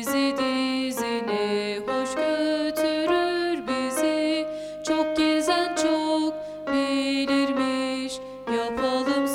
Dizi dizine hoş götürür bizi. Çok gezen çok bilirmiş. Yapalım